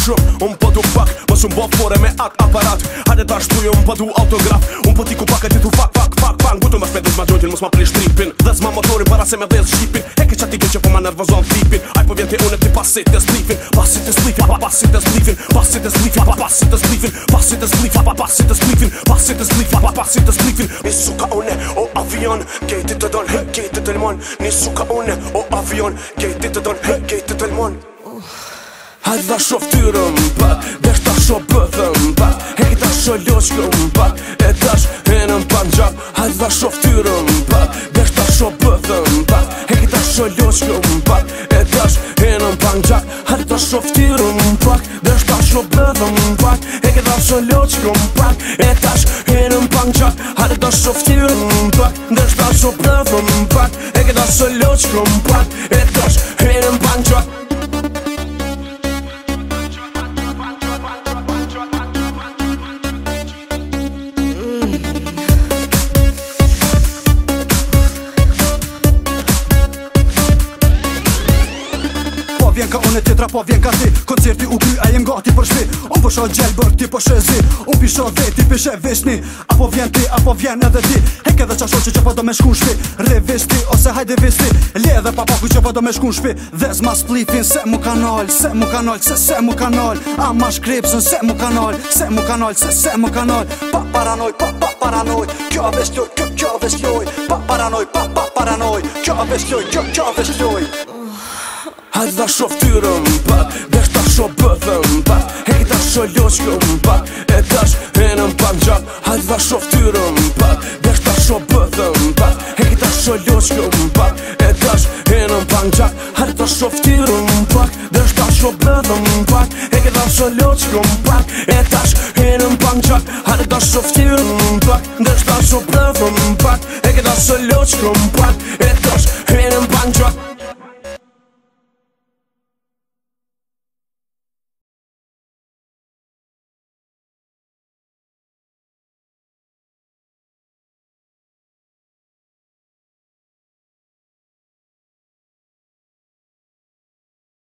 shumë shumë Un po du fuck, mos un bof fore me ak aparat Hade ta shpuje, un po du autograf Un po ti ku pak e ti tu fuck, fuck, fuck, fuck Gutu ma shpetit ma gjojtin, mos ma prish tripin Dhe zma motorin para se me dhez shqipin E ke qa ti gjeqe po ma nervozon al flipin Aj po vjen ti unë ti pasit të slifin Pasit të slifin, pa pasit të slifin Pasit të slifin, pa pasit të slifin Pasit të slifin, pa pasit të slifin Pasit të slifin, pa pasit të slifin Ni su ka une, o avion Gejti të don, gejti të lmon Ni su ka une, o avion Gejti të don, gejti të lmon Hajt dha shof tyrën pat Desh ta shof bëthën pat Hejt dha shof loqën pat E tash henën pan gjap Hajt dha shof tyrën pat Desh ta shof bëthën pat Hejt dha shof loqën pat E tash henën pan gjap Hajt dha shof tyrën pat Desh ta shof bëthën pat Hejt dha shof loqën pat E tash henën pan gjap Hajt dha shof tyrën pat Desh ta shof bëthën pat Hejt dha vjen ka unë tetra po vjen ka ti koncerti u kry jem gati për shpi Unë po shoh gjel ti po shezi u pi shoh veti pi she veshni apo vjen ti apo vjen edhe ti he ke qasho që çe po do me shku shpi rre ti ose hajde ti le edhe pa pa ku çe po do me shku shpi vez mas plitin se mu kanal se mu kanal se se mu kanal a ma shkripsun se mu kanal se mu kanal se se mu kanal pa paranoj pa pa paranoj kjo a veshtoj kjo kjo a pa paranoj pa pa paranoj kjo a veshtoj kjo kjo Hajt dha shof tyrën pak Desh ta shof bëthën pak Hej ta shof loqën pak E tash henën pak gjak Hajt dha shof tyrën pak Desh ta shof bëthën pak Hej ta shof loqën pak E tash henën pak gjak Hajt dha shof tyrën pak Desh ta shof bëthën pak Hej ta shof loqën pak E tash henën pak gjak Hajt dha shof tyrën pak Desh ta